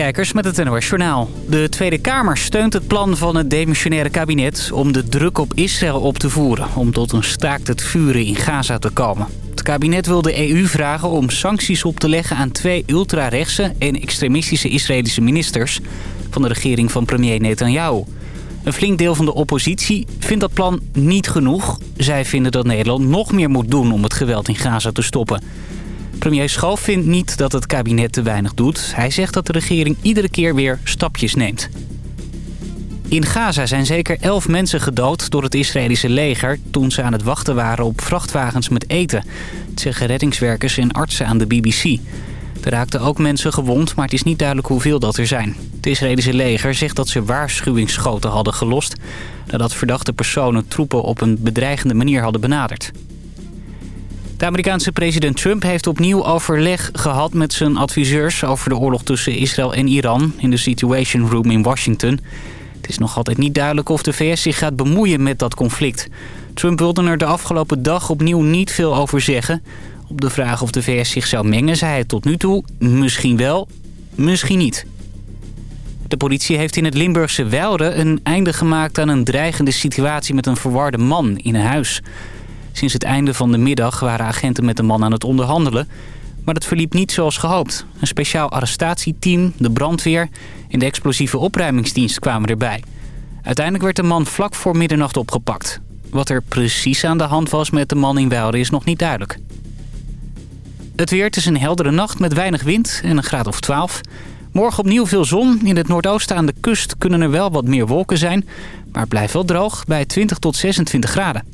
Kijkers met het NOS Journaal. De Tweede Kamer steunt het plan van het demissionaire kabinet... om de druk op Israël op te voeren... om tot een staakt het vuren in Gaza te komen. Het kabinet wil de EU vragen om sancties op te leggen... aan twee ultrarechtse en extremistische Israëlische ministers... van de regering van premier Netanyahu. Een flink deel van de oppositie vindt dat plan niet genoeg. Zij vinden dat Nederland nog meer moet doen om het geweld in Gaza te stoppen... Premier Schoof vindt niet dat het kabinet te weinig doet. Hij zegt dat de regering iedere keer weer stapjes neemt. In Gaza zijn zeker elf mensen gedood door het Israëlische leger... toen ze aan het wachten waren op vrachtwagens met eten. Het zeggen reddingswerkers en artsen aan de BBC. Er raakten ook mensen gewond, maar het is niet duidelijk hoeveel dat er zijn. Het Israëlische leger zegt dat ze waarschuwingsschoten hadden gelost... nadat verdachte personen troepen op een bedreigende manier hadden benaderd. De Amerikaanse president Trump heeft opnieuw overleg gehad met zijn adviseurs... over de oorlog tussen Israël en Iran in de Situation Room in Washington. Het is nog altijd niet duidelijk of de VS zich gaat bemoeien met dat conflict. Trump wilde er de afgelopen dag opnieuw niet veel over zeggen. Op de vraag of de VS zich zou mengen zei hij tot nu toe... misschien wel, misschien niet. De politie heeft in het Limburgse Weilre een einde gemaakt aan een dreigende situatie met een verwarde man in een huis... Sinds het einde van de middag waren agenten met de man aan het onderhandelen. Maar het verliep niet zoals gehoopt. Een speciaal arrestatieteam, de brandweer en de explosieve opruimingsdienst kwamen erbij. Uiteindelijk werd de man vlak voor middernacht opgepakt. Wat er precies aan de hand was met de man in Weilre is nog niet duidelijk. Het weer, het is een heldere nacht met weinig wind en een graad of 12. Morgen opnieuw veel zon. In het noordoosten aan de kust kunnen er wel wat meer wolken zijn. Maar het blijft wel droog bij 20 tot 26 graden.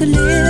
To live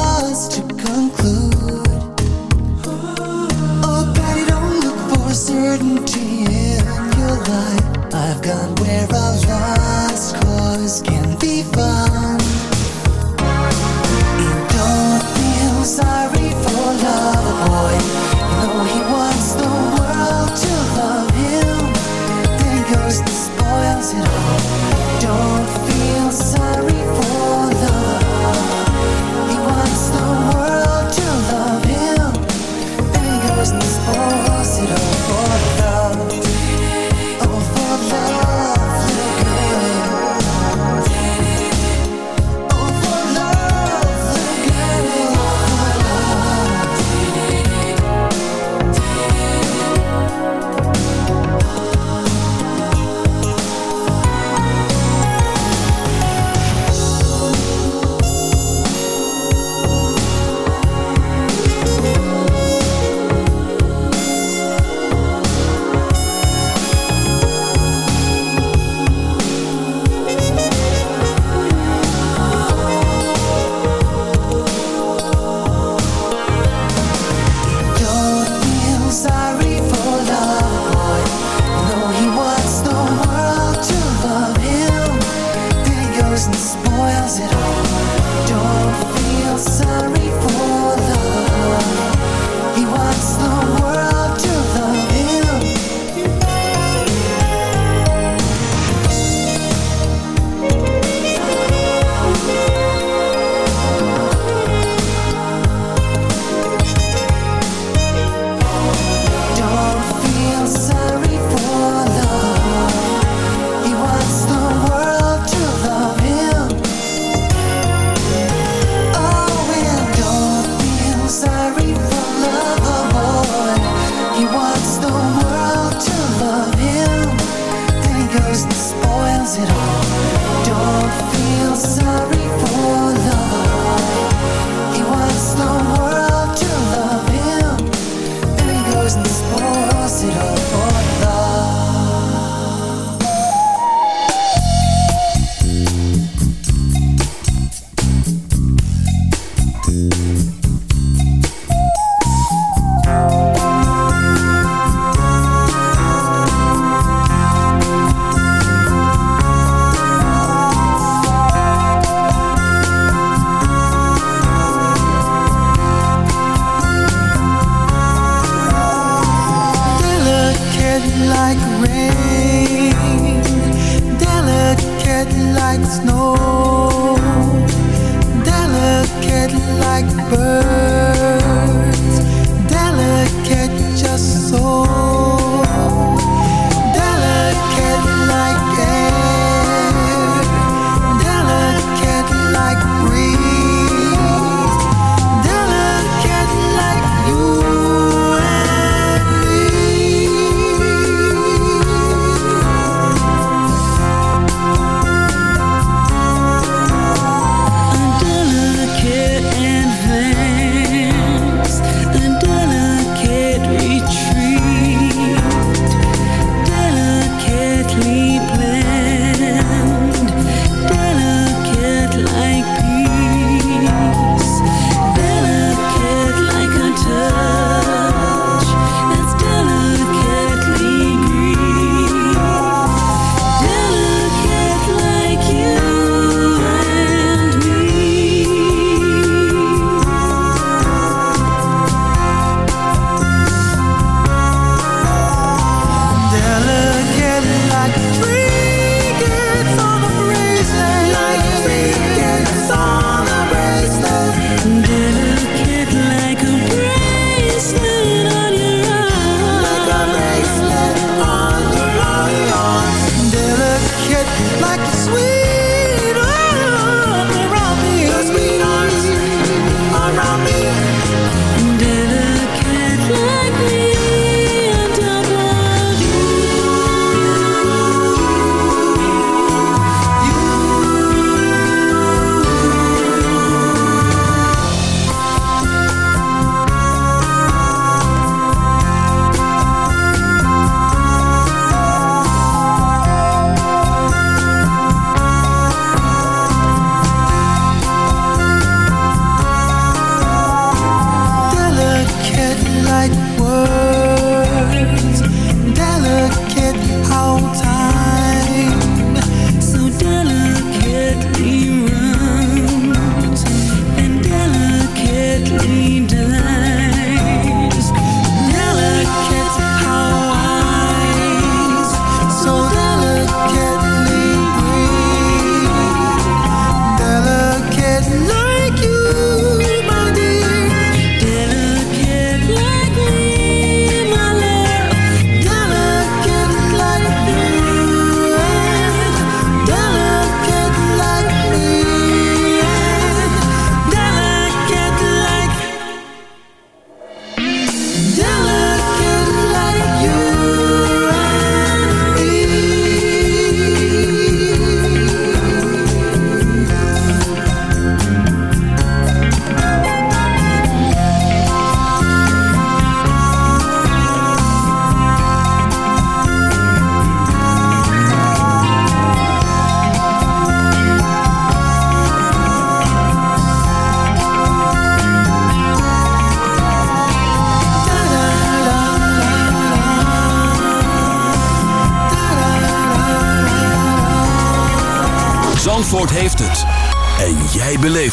spoils it all.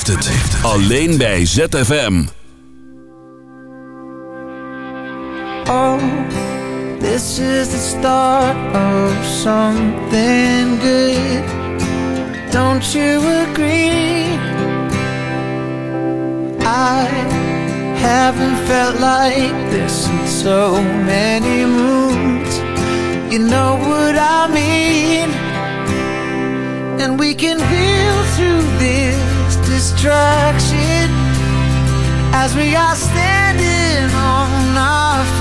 heeft het. Alleen bij ZFM. Oh, this is the start of something good. Don't you agree? I haven't felt like this in so many moons. You know what I mean? And we can feel through this destruction as we are standing on our feet.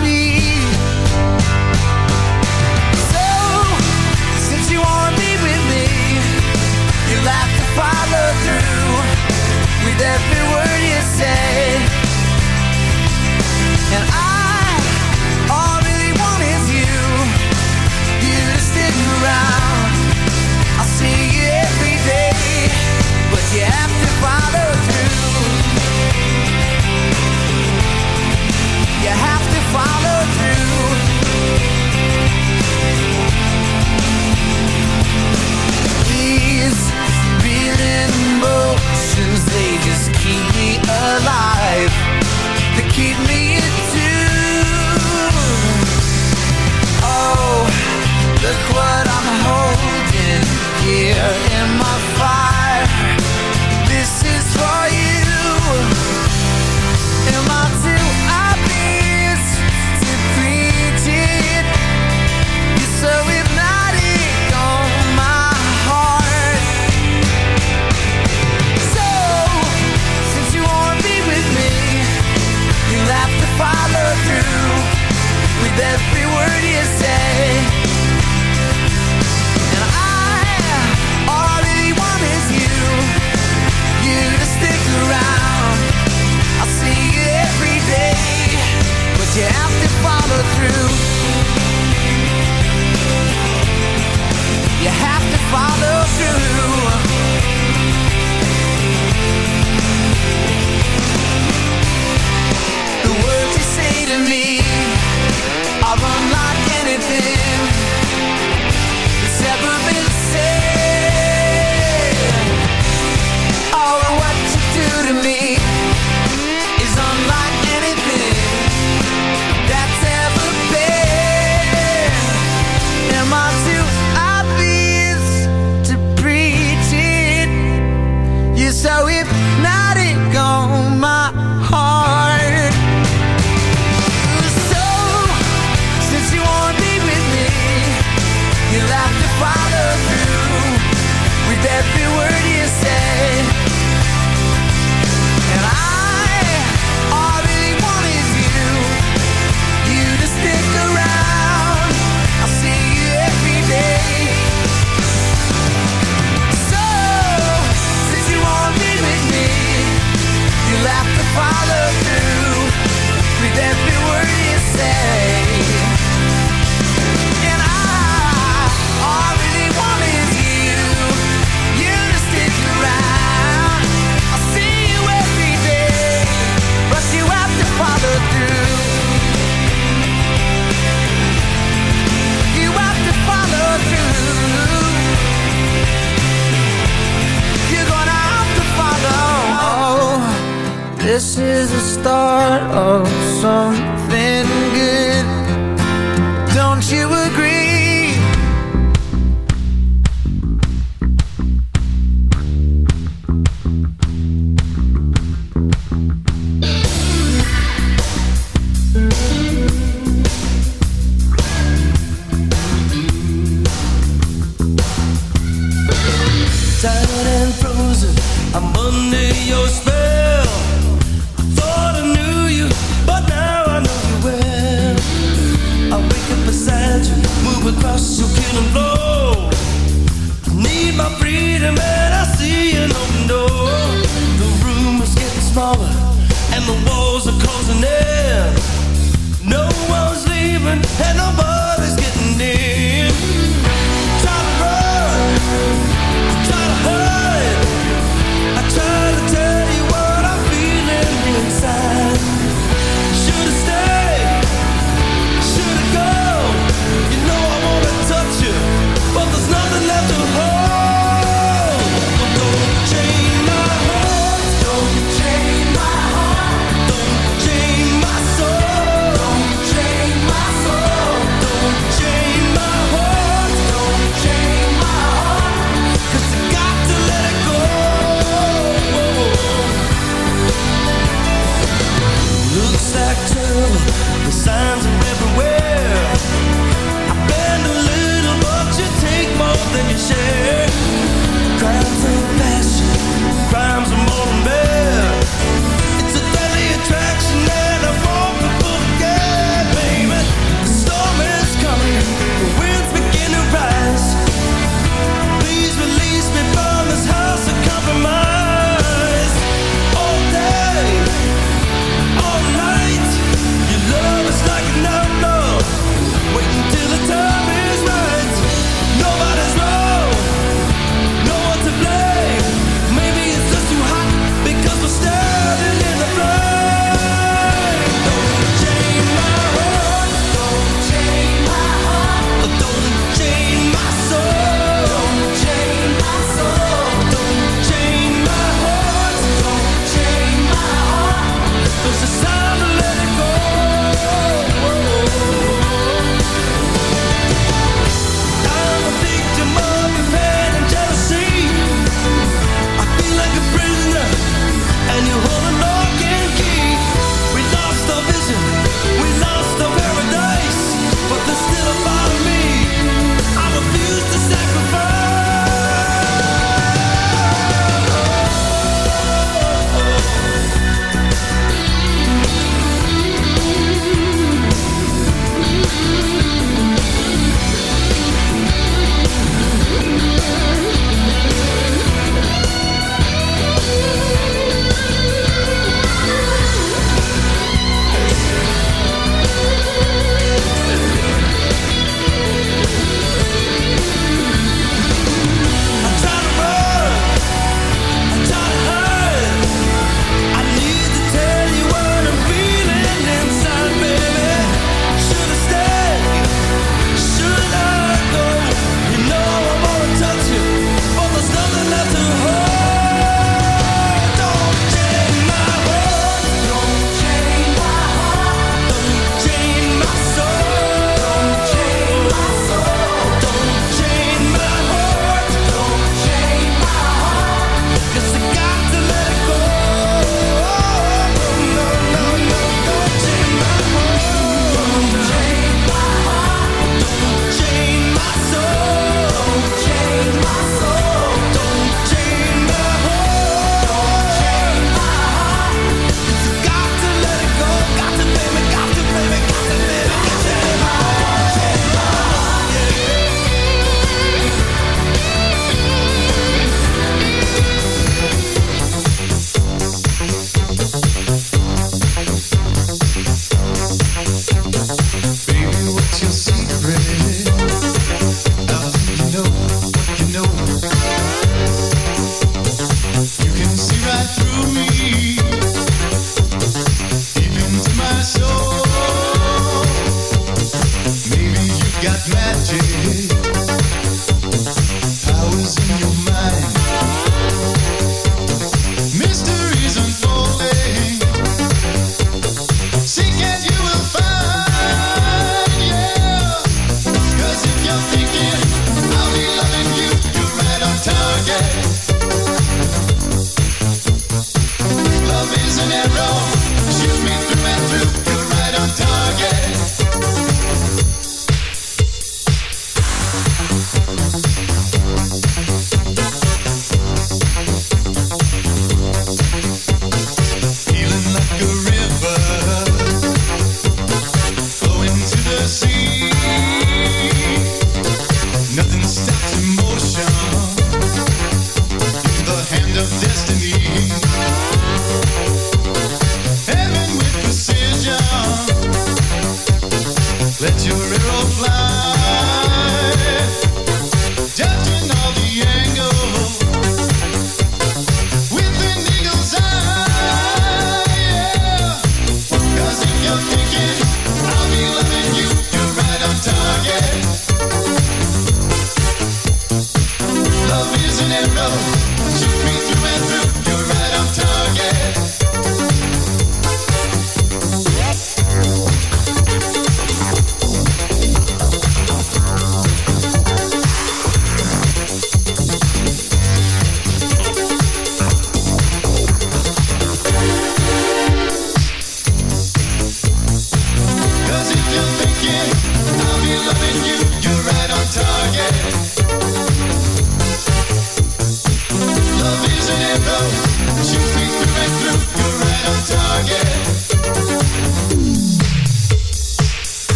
whistle can blow. I need my freedom and I see an open door. The room is getting smaller and the walls are closing in. No one's leaving and nobody.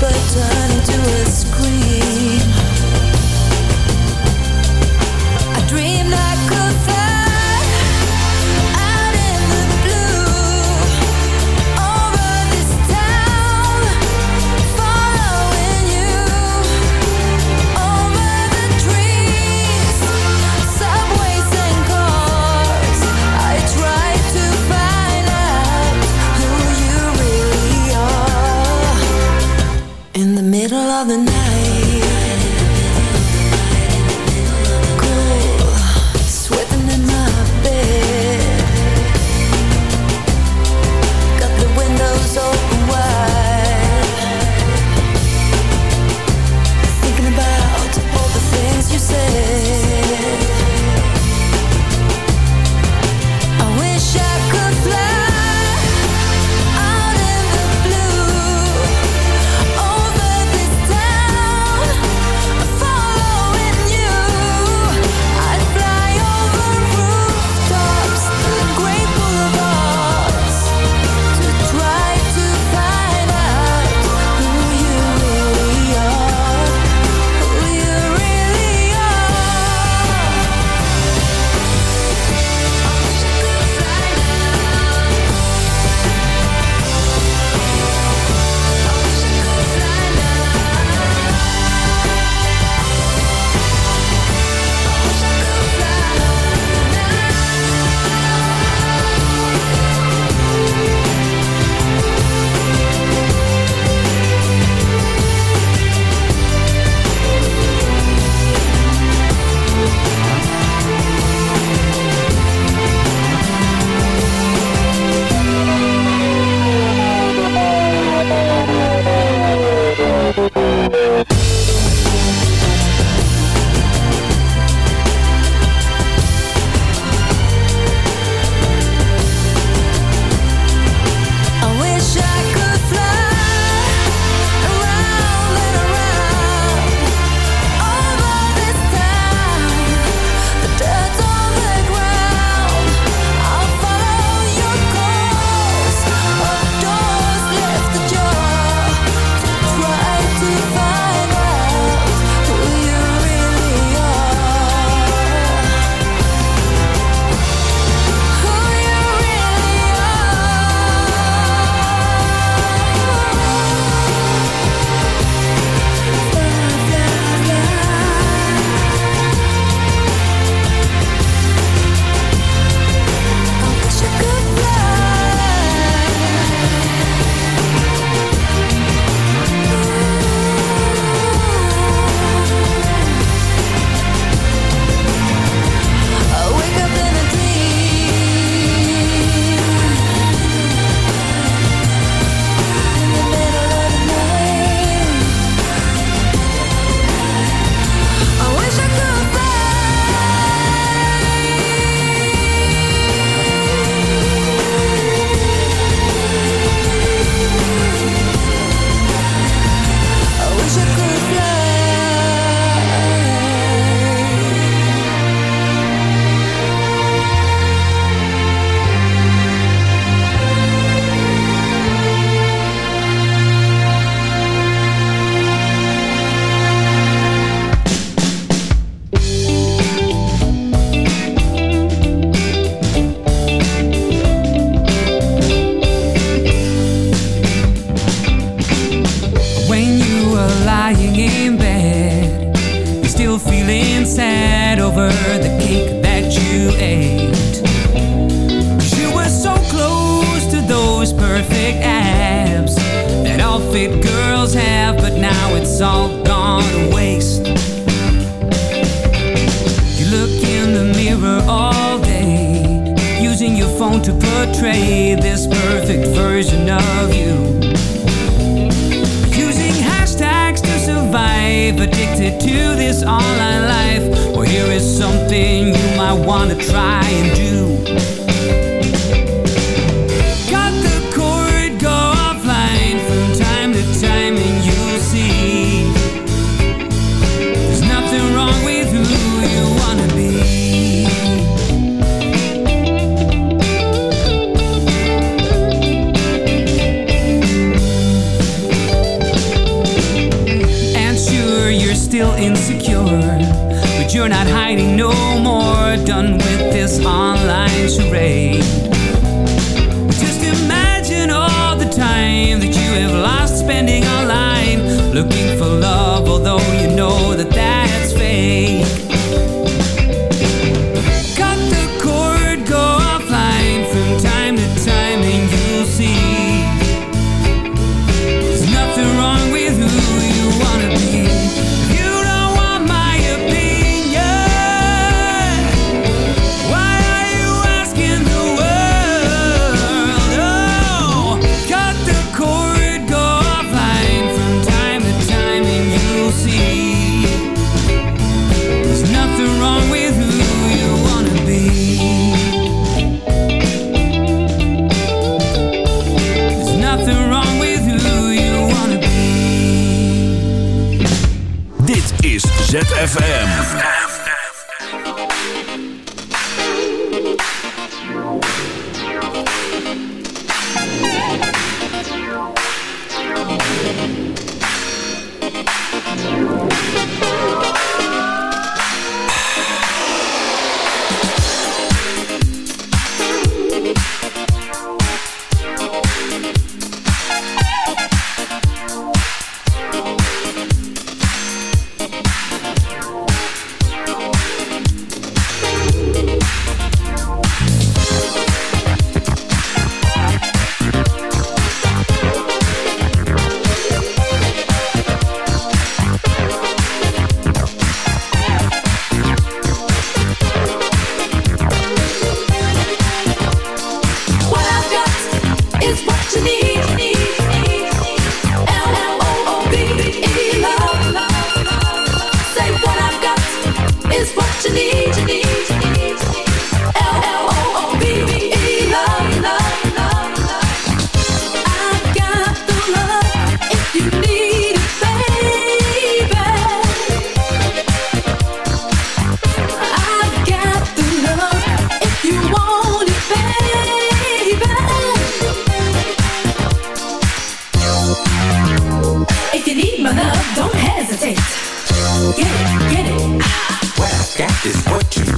but I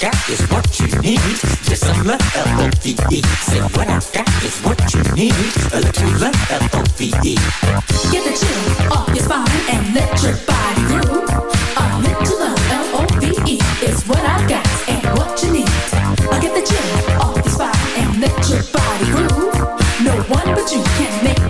got is what you need. Just some love, L-O-V-E. Say what I got is what you need. A little love, L-O-V-E. Get the chill off your spine and let your body groove. A little love, L-O-V-E is what I got and what you need. I'll get the chill off your spine and let your body groove. No one but you can make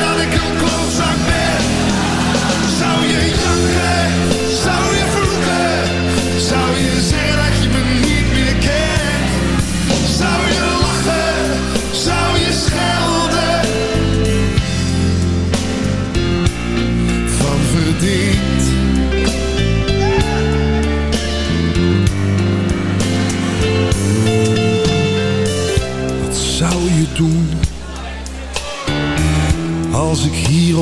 that I come close, I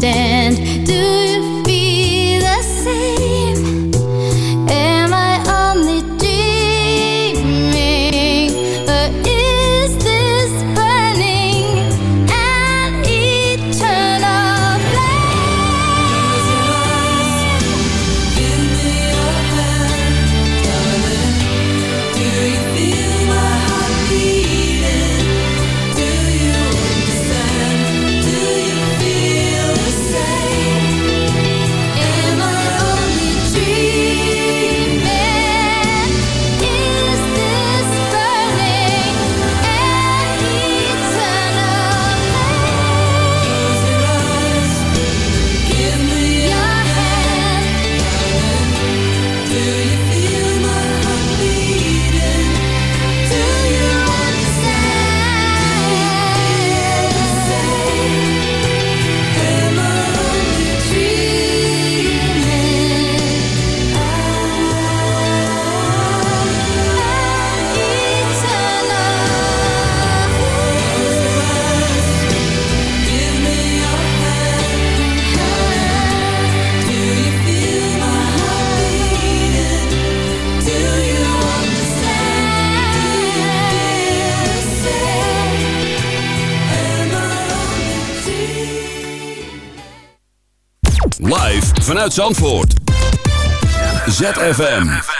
stand. Do vanuit Zandvoort. ZFM.